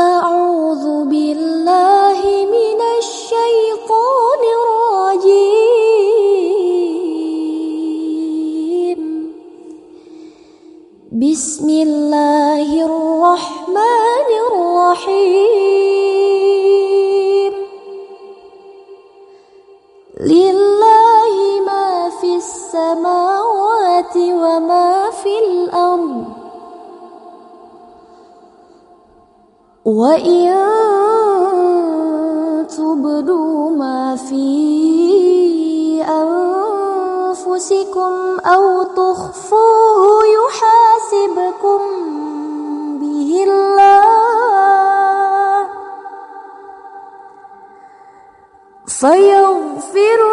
أعوذ بالله من الشيطان الرجيم. بسم الله الرحمن الرحيم. لله ما في السماوات وما في الأرض. وإن ما في أنفسكم أو تخفوه يحاسبكم به الله. فيغفر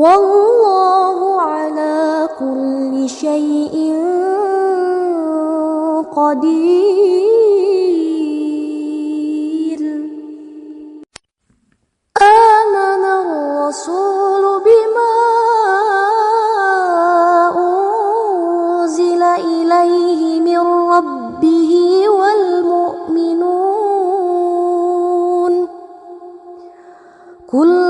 والله على كل شيء قدير. آمن الرسول بما أنزل إليه من ربه والمؤمنون. كل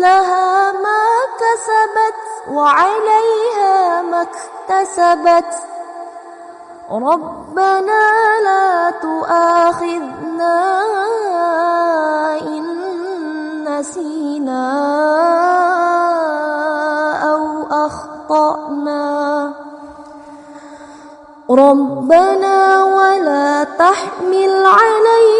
لها ما كسبت وعليها ما اكتسبت. ربنا لا تؤاخذنا إن نسينا أو أخطأنا. ربنا ولا تحمل علينا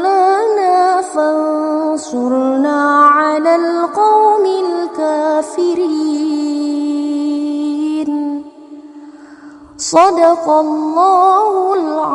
فانصرنا على القوم الكافرين. صدق الله العظيم.